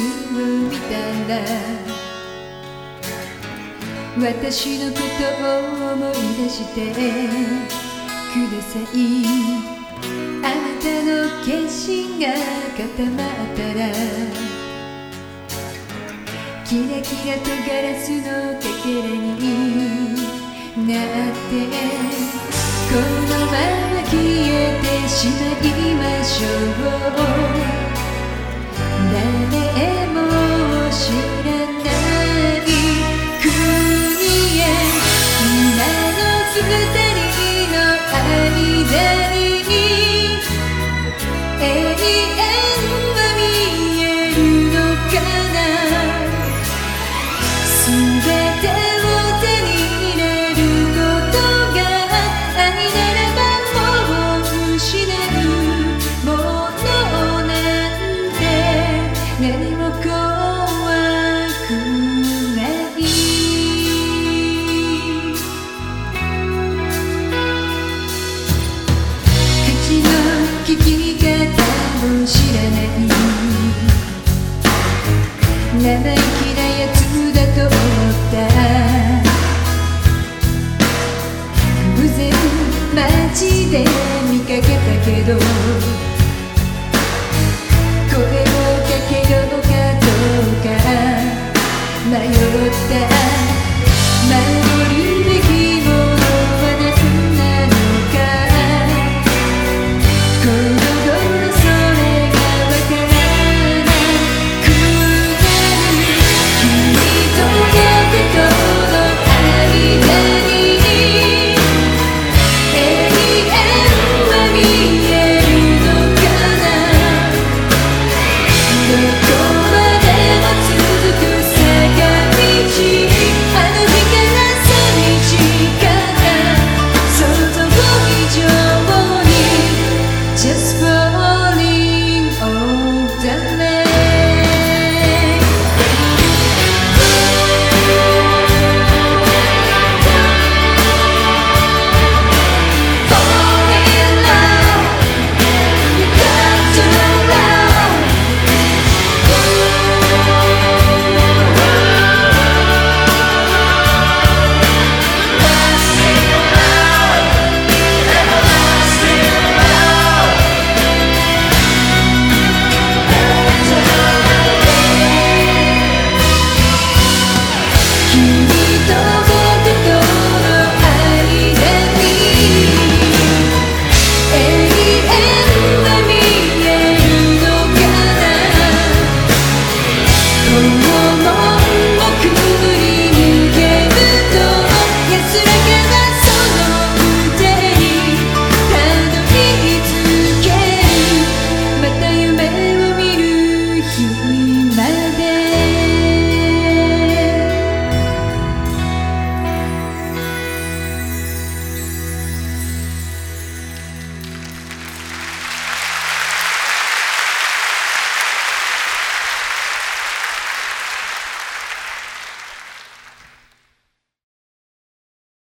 を見たら私のことを思い出してください。あなたの決心が固まったらキラキラとガラスのかけらになってこのまま消えてしまいましょう。生意気なやつだと思った偶然街で見かけたけど。